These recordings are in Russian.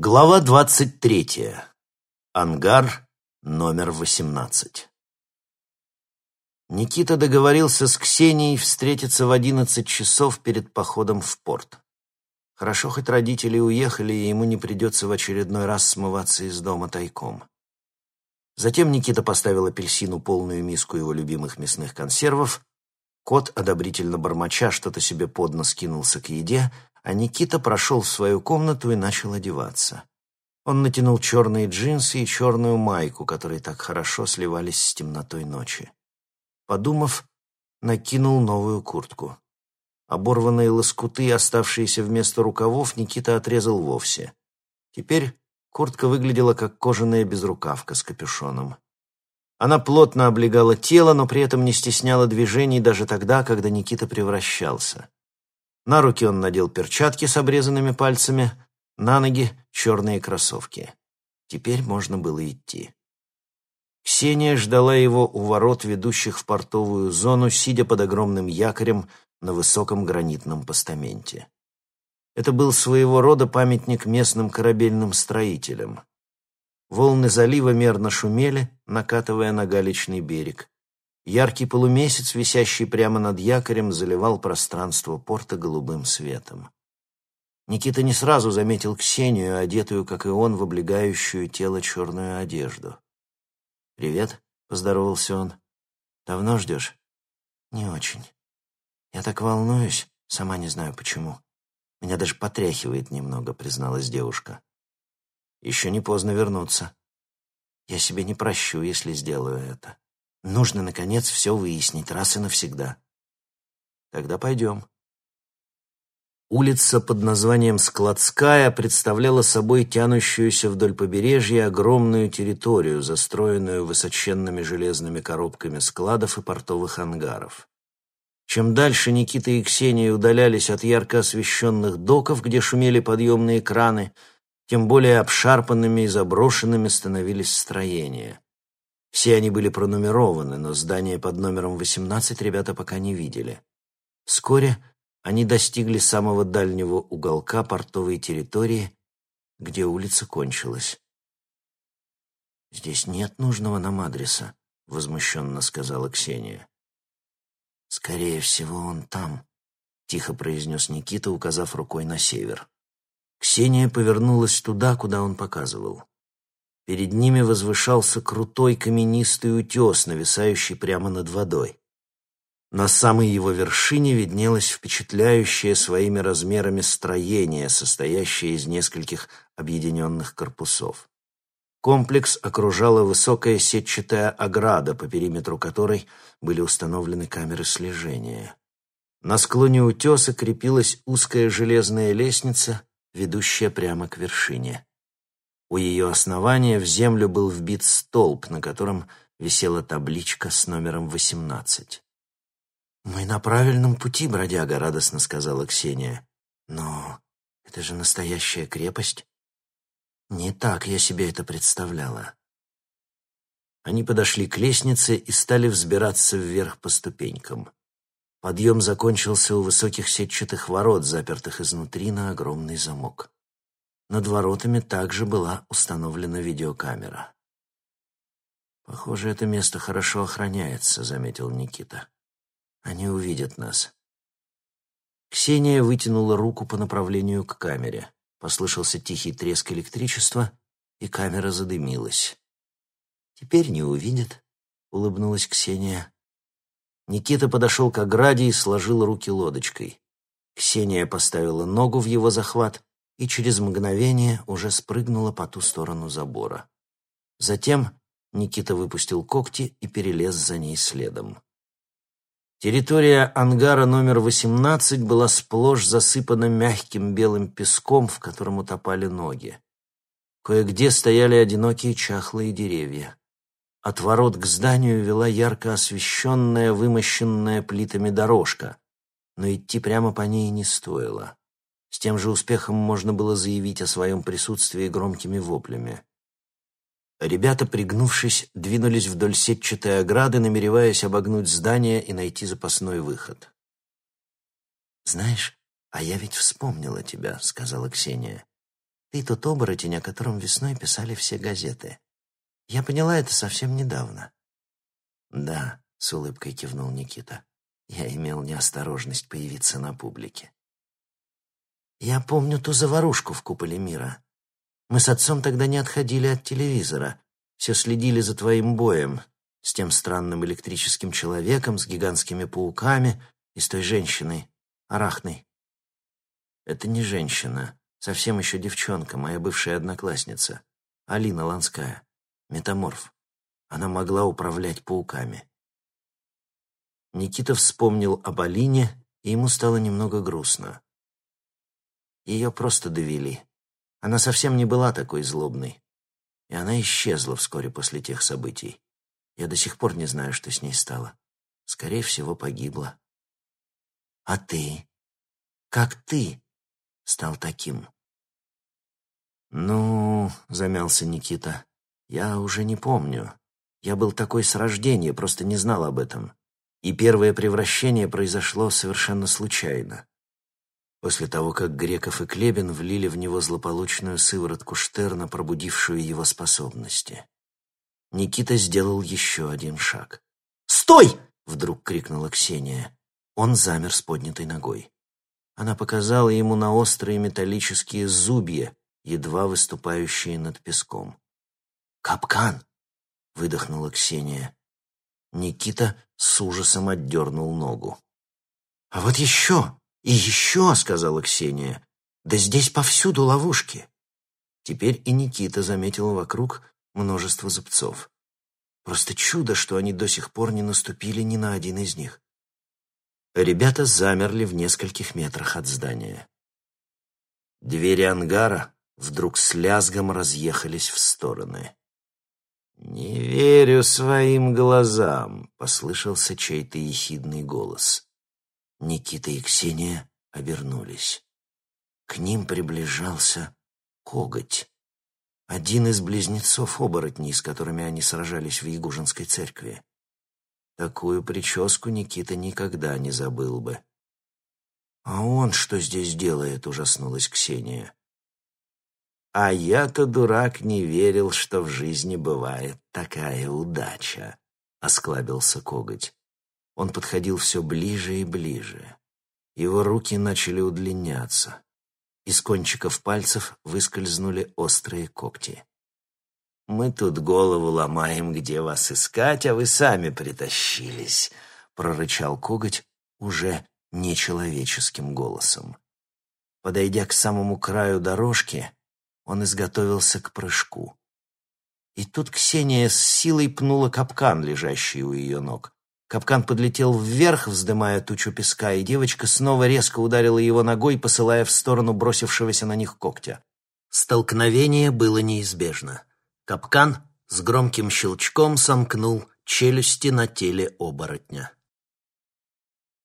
Глава двадцать третья. Ангар номер восемнадцать. Никита договорился с Ксенией встретиться в одиннадцать часов перед походом в порт. Хорошо, хоть родители уехали, и ему не придется в очередной раз смываться из дома тайком. Затем Никита поставил апельсину полную миску его любимых мясных консервов. Кот, одобрительно бормоча, что-то себе под нос кинулся к еде — а Никита прошел в свою комнату и начал одеваться. Он натянул черные джинсы и черную майку, которые так хорошо сливались с темнотой ночи. Подумав, накинул новую куртку. Оборванные лоскуты, оставшиеся вместо рукавов, Никита отрезал вовсе. Теперь куртка выглядела как кожаная безрукавка с капюшоном. Она плотно облегала тело, но при этом не стесняла движений даже тогда, когда Никита превращался. На руки он надел перчатки с обрезанными пальцами, на ноги черные кроссовки. Теперь можно было идти. Ксения ждала его у ворот, ведущих в портовую зону, сидя под огромным якорем на высоком гранитном постаменте. Это был своего рода памятник местным корабельным строителям. Волны залива мерно шумели, накатывая на галечный берег. Яркий полумесяц, висящий прямо над якорем, заливал пространство порта голубым светом. Никита не сразу заметил Ксению, одетую, как и он, в облегающую тело черную одежду. «Привет», — поздоровался он. «Давно ждешь?» «Не очень. Я так волнуюсь, сама не знаю почему. Меня даже потряхивает немного», — призналась девушка. «Еще не поздно вернуться. Я себе не прощу, если сделаю это». Нужно, наконец, все выяснить раз и навсегда. Тогда пойдем. Улица под названием Складская представляла собой тянущуюся вдоль побережья огромную территорию, застроенную высоченными железными коробками складов и портовых ангаров. Чем дальше Никита и Ксения удалялись от ярко освещенных доков, где шумели подъемные краны, тем более обшарпанными и заброшенными становились строения. Все они были пронумерованы, но здание под номером 18 ребята пока не видели. Вскоре они достигли самого дальнего уголка портовой территории, где улица кончилась. «Здесь нет нужного нам адреса», — возмущенно сказала Ксения. «Скорее всего, он там», — тихо произнес Никита, указав рукой на север. Ксения повернулась туда, куда он показывал. Перед ними возвышался крутой каменистый утес, нависающий прямо над водой. На самой его вершине виднелось впечатляющее своими размерами строение, состоящее из нескольких объединенных корпусов. Комплекс окружала высокая сетчатая ограда, по периметру которой были установлены камеры слежения. На склоне утеса крепилась узкая железная лестница, ведущая прямо к вершине. У ее основания в землю был вбит столб, на котором висела табличка с номером 18. «Мы на правильном пути, бродяга», — радостно сказала Ксения. «Но это же настоящая крепость». «Не так я себе это представляла». Они подошли к лестнице и стали взбираться вверх по ступенькам. Подъем закончился у высоких сетчатых ворот, запертых изнутри на огромный замок. Над воротами также была установлена видеокамера. «Похоже, это место хорошо охраняется», — заметил Никита. «Они увидят нас». Ксения вытянула руку по направлению к камере. Послышался тихий треск электричества, и камера задымилась. «Теперь не увидят», — улыбнулась Ксения. Никита подошел к ограде и сложил руки лодочкой. Ксения поставила ногу в его захват, и через мгновение уже спрыгнула по ту сторону забора. Затем Никита выпустил когти и перелез за ней следом. Территория ангара номер 18 была сплошь засыпана мягким белым песком, в котором утопали ноги. Кое-где стояли одинокие чахлые деревья. От ворот к зданию вела ярко освещенная, вымощенная плитами дорожка, но идти прямо по ней не стоило. С тем же успехом можно было заявить о своем присутствии громкими воплями. Ребята, пригнувшись, двинулись вдоль сетчатой ограды, намереваясь обогнуть здание и найти запасной выход. «Знаешь, а я ведь вспомнила тебя», — сказала Ксения. Ты тот оборотень, о котором весной писали все газеты. Я поняла это совсем недавно». «Да», — с улыбкой кивнул Никита. «Я имел неосторожность появиться на публике». «Я помню ту заварушку в куполе мира. Мы с отцом тогда не отходили от телевизора, все следили за твоим боем, с тем странным электрическим человеком, с гигантскими пауками и с той женщиной, Арахной. Это не женщина, совсем еще девчонка, моя бывшая одноклассница, Алина Ланская, метаморф. Она могла управлять пауками. Никита вспомнил об Алине, и ему стало немного грустно. Ее просто довели. Она совсем не была такой злобной. И она исчезла вскоре после тех событий. Я до сих пор не знаю, что с ней стало. Скорее всего, погибла. А ты? Как ты стал таким? Ну, замялся Никита, я уже не помню. Я был такой с рождения, просто не знал об этом. И первое превращение произошло совершенно случайно. После того, как Греков и Клебин влили в него злополучную сыворотку Штерна, пробудившую его способности. Никита сделал еще один шаг. «Стой!» — вдруг крикнула Ксения. Он замер с поднятой ногой. Она показала ему на острые металлические зубья, едва выступающие над песком. «Капкан!» — выдохнула Ксения. Никита с ужасом отдернул ногу. «А вот еще! И еще!» — сказала Ксения. «Да здесь повсюду ловушки!» Теперь и Никита заметил вокруг множество зубцов. Просто чудо, что они до сих пор не наступили ни на один из них. Ребята замерли в нескольких метрах от здания. Двери ангара вдруг с лязгом разъехались в стороны. «Не верю своим глазам», — послышался чей-то ехидный голос. Никита и Ксения обернулись. К ним приближался коготь. Один из близнецов-оборотней, с которыми они сражались в Ягужинской церкви. Такую прическу Никита никогда не забыл бы. «А он что здесь делает?» — ужаснулась Ксения. «А я-то, дурак, не верил, что в жизни бывает такая удача», — осклабился коготь. Он подходил все ближе и ближе. Его руки начали удлиняться. Из кончиков пальцев выскользнули острые когти. «Мы тут голову ломаем, где вас искать, а вы сами притащились», — прорычал коготь уже нечеловеческим голосом. Подойдя к самому краю дорожки, он изготовился к прыжку. И тут Ксения с силой пнула капкан, лежащий у ее ног. Капкан подлетел вверх, вздымая тучу песка, и девочка снова резко ударила его ногой, посылая в сторону бросившегося на них когтя. Столкновение было неизбежно. Капкан с громким щелчком сомкнул челюсти на теле оборотня.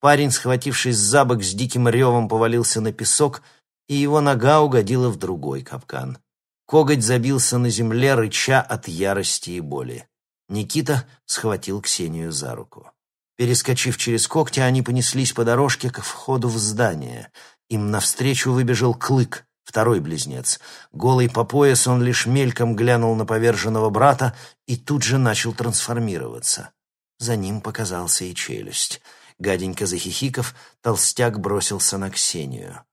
Парень, схватившись за бок, с диким ревом повалился на песок, и его нога угодила в другой капкан. Коготь забился на земле, рыча от ярости и боли. Никита схватил Ксению за руку. Перескочив через когти, они понеслись по дорожке к входу в здание. Им навстречу выбежал Клык, второй близнец. Голый по пояс он лишь мельком глянул на поверженного брата и тут же начал трансформироваться. За ним показался и челюсть. Гаденько захихиков, толстяк бросился на Ксению.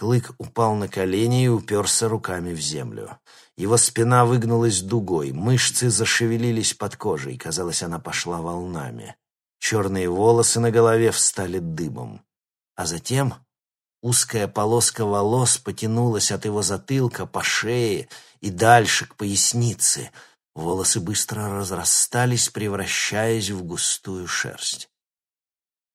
Клык упал на колени и уперся руками в землю. Его спина выгнулась дугой, мышцы зашевелились под кожей, казалось, она пошла волнами. Черные волосы на голове встали дыбом. А затем узкая полоска волос потянулась от его затылка по шее и дальше к пояснице. Волосы быстро разрастались, превращаясь в густую шерсть.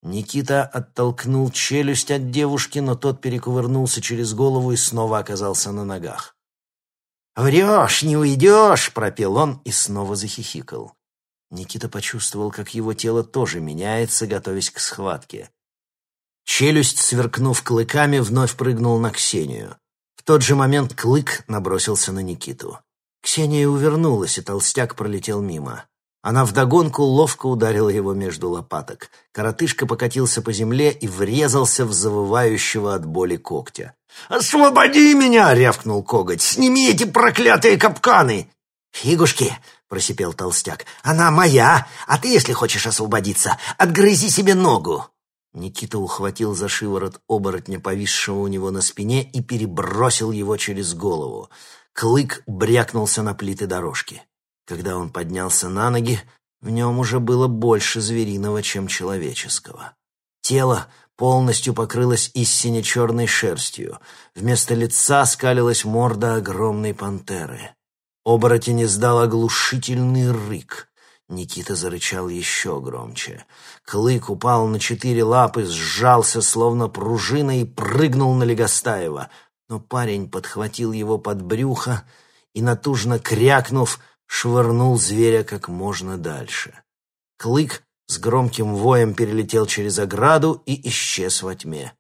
Никита оттолкнул челюсть от девушки, но тот перекувырнулся через голову и снова оказался на ногах. «Врешь, не уйдешь!» — пропел он и снова захихикал. Никита почувствовал, как его тело тоже меняется, готовясь к схватке. Челюсть, сверкнув клыками, вновь прыгнул на Ксению. В тот же момент клык набросился на Никиту. Ксения увернулась, и толстяк пролетел мимо. Она вдогонку ловко ударила его между лопаток. Коротышка покатился по земле и врезался в завывающего от боли когтя. «Освободи меня!» — рявкнул коготь. «Сними эти проклятые капканы!» «Фигушки!» — просипел толстяк. «Она моя! А ты, если хочешь освободиться, отгрызи себе ногу!» Никита ухватил за шиворот оборотня, повисшего у него на спине, и перебросил его через голову. Клык брякнулся на плиты дорожки. Когда он поднялся на ноги, в нем уже было больше звериного, чем человеческого. Тело полностью покрылось истине черной шерстью. Вместо лица скалилась морда огромной пантеры. Оборотень издал оглушительный рык. Никита зарычал еще громче. Клык упал на четыре лапы, сжался, словно пружина, и прыгнул на Легостаева. Но парень подхватил его под брюхо и, натужно крякнув, швырнул зверя как можно дальше. Клык с громким воем перелетел через ограду и исчез во тьме.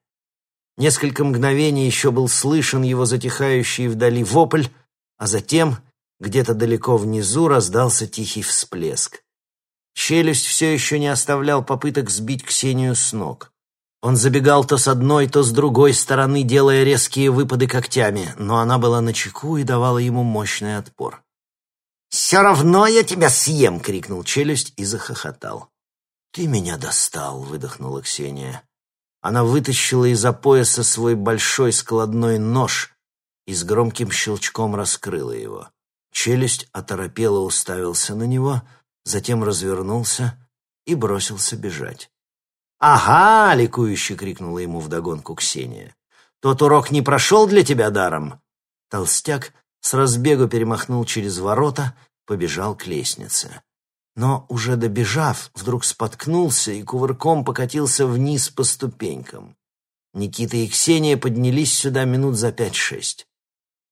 Несколько мгновений еще был слышен его затихающий вдали вопль, а затем где-то далеко внизу раздался тихий всплеск. Челюсть все еще не оставлял попыток сбить Ксению с ног. Он забегал то с одной, то с другой стороны, делая резкие выпады когтями, но она была на чеку и давала ему мощный отпор. «Все равно я тебя съем!» — крикнул челюсть и захохотал. «Ты меня достал!» — выдохнула Ксения. Она вытащила из-за пояса свой большой складной нож и с громким щелчком раскрыла его. Челюсть оторопело уставился на него, затем развернулся и бросился бежать. «Ага!» — ликующе крикнула ему вдогонку Ксения. «Тот урок не прошел для тебя даром?» Толстяк с разбегу перемахнул через ворота, побежал к лестнице. Но, уже добежав, вдруг споткнулся и кувырком покатился вниз по ступенькам. Никита и Ксения поднялись сюда минут за пять-шесть.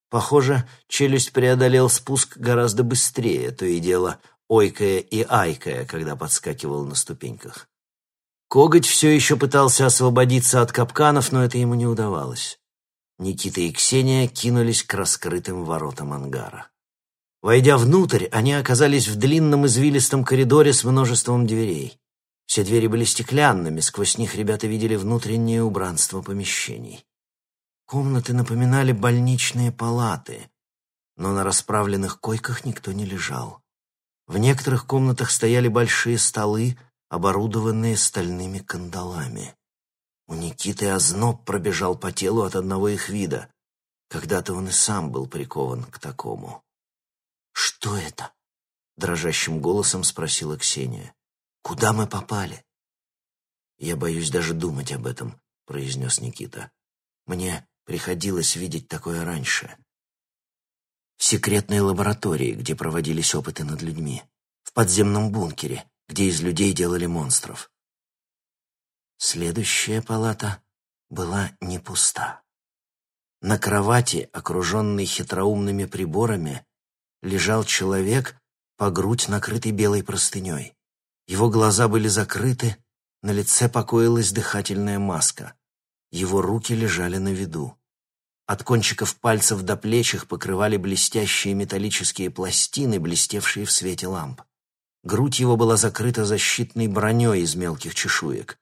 Похоже, челюсть преодолел спуск гораздо быстрее, то и дело ойкая и айкая, когда подскакивал на ступеньках. Коготь все еще пытался освободиться от капканов, но это ему не удавалось. Никита и Ксения кинулись к раскрытым воротам ангара. Войдя внутрь, они оказались в длинном извилистом коридоре с множеством дверей. Все двери были стеклянными, сквозь них ребята видели внутреннее убранство помещений. Комнаты напоминали больничные палаты, но на расправленных койках никто не лежал. В некоторых комнатах стояли большие столы, оборудованные стальными кандалами. У Никиты озноб пробежал по телу от одного их вида. Когда-то он и сам был прикован к такому. «Что это?» — дрожащим голосом спросила Ксения. «Куда мы попали?» «Я боюсь даже думать об этом», — произнес Никита. «Мне приходилось видеть такое раньше. В секретной лаборатории, где проводились опыты над людьми. В подземном бункере, где из людей делали монстров. Следующая палата была не пуста. На кровати, окруженной хитроумными приборами, лежал человек, по грудь накрытый белой простыней. Его глаза были закрыты, на лице покоилась дыхательная маска. Его руки лежали на виду. От кончиков пальцев до плеч их покрывали блестящие металлические пластины, блестевшие в свете ламп. Грудь его была закрыта защитной броней из мелких чешуек.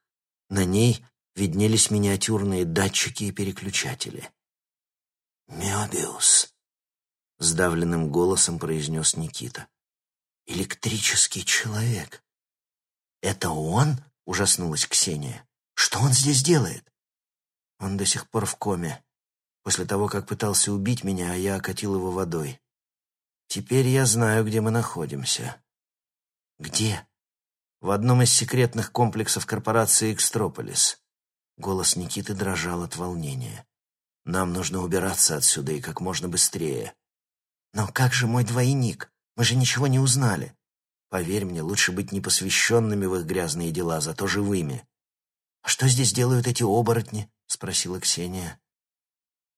На ней виднелись миниатюрные датчики и переключатели. «Мёбиус», — сдавленным голосом произнес Никита. «Электрический человек». «Это он?» — ужаснулась Ксения. «Что он здесь делает?» «Он до сих пор в коме. После того, как пытался убить меня, а я окатил его водой. Теперь я знаю, где мы находимся». «Где?» В одном из секретных комплексов корпорации «Экстрополис». Голос Никиты дрожал от волнения. «Нам нужно убираться отсюда и как можно быстрее». «Но как же мой двойник? Мы же ничего не узнали». «Поверь мне, лучше быть непосвященными в их грязные дела, зато живыми». «А что здесь делают эти оборотни?» — спросила Ксения.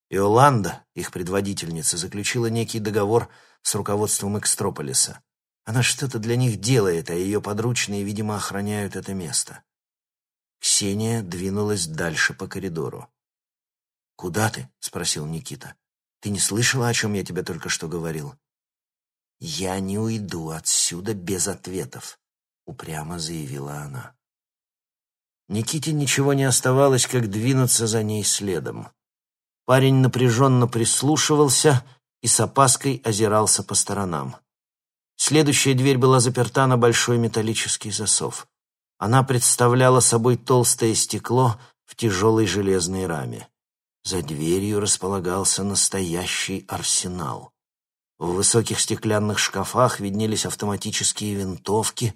Иоланда, их предводительница, заключила некий договор с руководством Экстрополиса. Она что-то для них делает, а ее подручные, видимо, охраняют это место. Ксения двинулась дальше по коридору. «Куда ты?» — спросил Никита. «Ты не слышала, о чем я тебе только что говорил?» «Я не уйду отсюда без ответов», — упрямо заявила она. Никите ничего не оставалось, как двинуться за ней следом. Парень напряженно прислушивался и с опаской озирался по сторонам. Следующая дверь была заперта на большой металлический засов. Она представляла собой толстое стекло в тяжелой железной раме. За дверью располагался настоящий арсенал. В высоких стеклянных шкафах виднелись автоматические винтовки,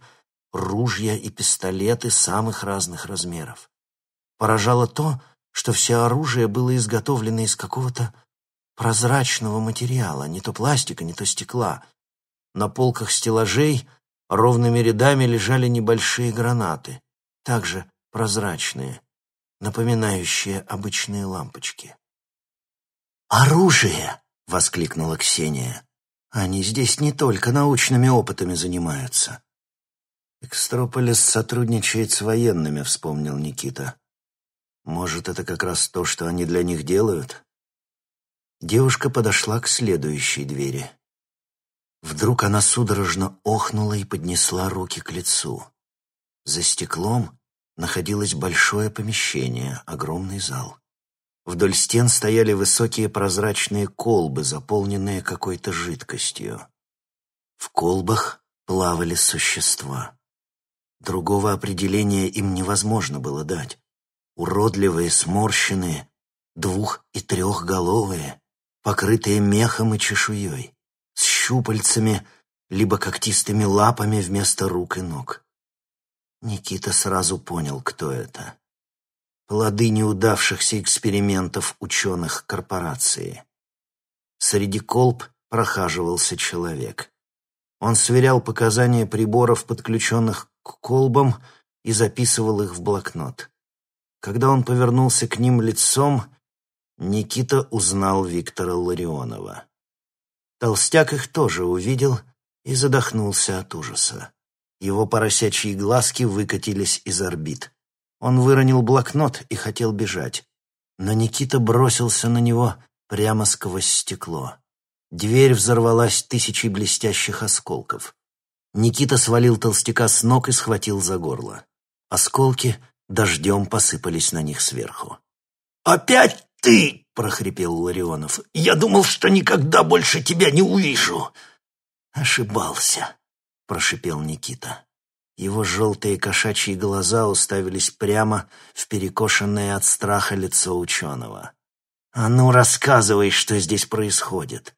ружья и пистолеты самых разных размеров. Поражало то, что все оружие было изготовлено из какого-то прозрачного материала, не то пластика, не то стекла. На полках стеллажей ровными рядами лежали небольшие гранаты, также прозрачные, напоминающие обычные лампочки. «Оружие!» — воскликнула Ксения. «Они здесь не только научными опытами занимаются». «Экстрополис сотрудничает с военными», — вспомнил Никита. «Может, это как раз то, что они для них делают?» Девушка подошла к следующей двери. Вдруг она судорожно охнула и поднесла руки к лицу. За стеклом находилось большое помещение, огромный зал. Вдоль стен стояли высокие прозрачные колбы, заполненные какой-то жидкостью. В колбах плавали существа. Другого определения им невозможно было дать. Уродливые, сморщенные, двух- и трехголовые, покрытые мехом и чешуей, щупальцами, либо когтистыми лапами вместо рук и ног. Никита сразу понял, кто это. Плоды неудавшихся экспериментов ученых корпорации. Среди колб прохаживался человек. Он сверял показания приборов, подключенных к колбам, и записывал их в блокнот. Когда он повернулся к ним лицом, Никита узнал Виктора Ларионова. Толстяк их тоже увидел и задохнулся от ужаса. Его поросячьи глазки выкатились из орбит. Он выронил блокнот и хотел бежать. Но Никита бросился на него прямо сквозь стекло. Дверь взорвалась тысячей блестящих осколков. Никита свалил толстяка с ног и схватил за горло. Осколки дождем посыпались на них сверху. «Опять ты!» — прохрипел Ларионов. «Я думал, что никогда больше тебя не увижу!» «Ошибался!» — прошипел Никита. Его желтые кошачьи глаза уставились прямо в перекошенное от страха лицо ученого. «А ну, рассказывай, что здесь происходит!»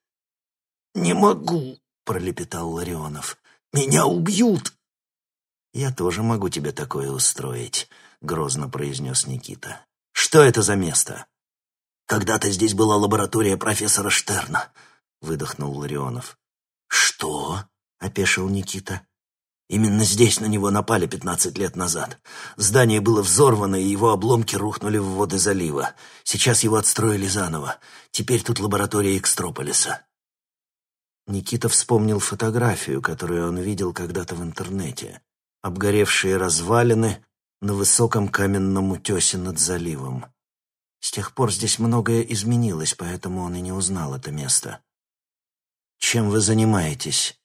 «Не могу!» — пролепетал Ларионов. «Меня убьют!» «Я тоже могу тебе такое устроить», — грозно произнес Никита. «Что это за место?» «Когда-то здесь была лаборатория профессора Штерна», — выдохнул Ларионов. «Что?» — опешил Никита. «Именно здесь на него напали пятнадцать лет назад. Здание было взорвано, и его обломки рухнули в воды залива. Сейчас его отстроили заново. Теперь тут лаборатория Экстрополиса». Никита вспомнил фотографию, которую он видел когда-то в интернете. Обгоревшие развалины на высоком каменном утесе над заливом. С тех пор здесь многое изменилось, поэтому он и не узнал это место. «Чем вы занимаетесь?»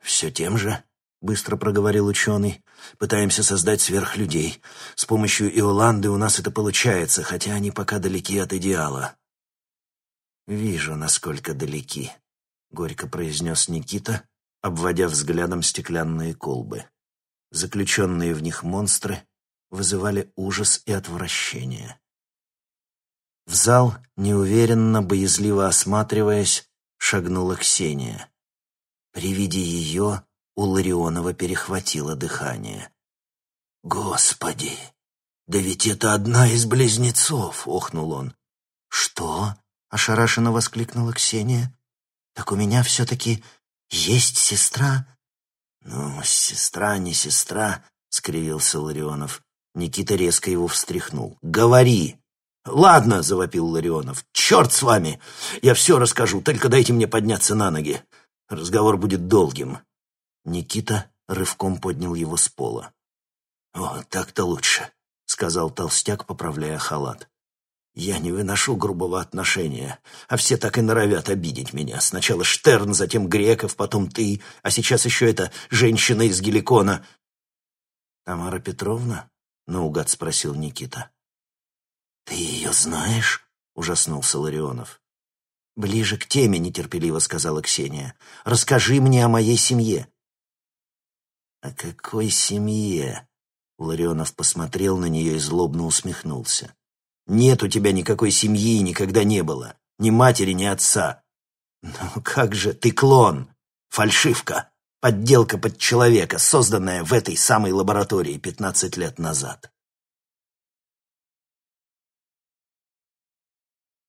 «Все тем же», — быстро проговорил ученый. «Пытаемся создать сверхлюдей. С помощью Иоланды у нас это получается, хотя они пока далеки от идеала». «Вижу, насколько далеки», — горько произнес Никита, обводя взглядом стеклянные колбы. Заключенные в них монстры вызывали ужас и отвращение. В зал, неуверенно, боязливо осматриваясь, шагнула Ксения. При виде ее у Ларионова перехватило дыхание. «Господи! Да ведь это одна из близнецов!» — охнул он. «Что?» — ошарашенно воскликнула Ксения. «Так у меня все-таки есть сестра?» «Ну, сестра, не сестра», — скривился Ларионов. Никита резко его встряхнул. «Говори!» «Ладно», — завопил Ларионов, — «черт с вами! Я все расскажу, только дайте мне подняться на ноги. Разговор будет долгим». Никита рывком поднял его с пола. «О, так-то лучше», — сказал толстяк, поправляя халат. Я не выношу грубого отношения, а все так и норовят обидеть меня. Сначала Штерн, затем Греков, потом ты, а сейчас еще эта женщина из Геликона. «Тамара Петровна?» — наугад спросил Никита. «Ты ее знаешь?» — ужаснулся Ларионов. «Ближе к теме», — нетерпеливо сказала Ксения. «Расскажи мне о моей семье». «О какой семье?» Ларионов посмотрел на нее и злобно усмехнулся. «Нет у тебя никакой семьи и никогда не было. Ни матери, ни отца. Ну как же, ты клон, фальшивка, подделка под человека, созданная в этой самой лаборатории пятнадцать лет назад».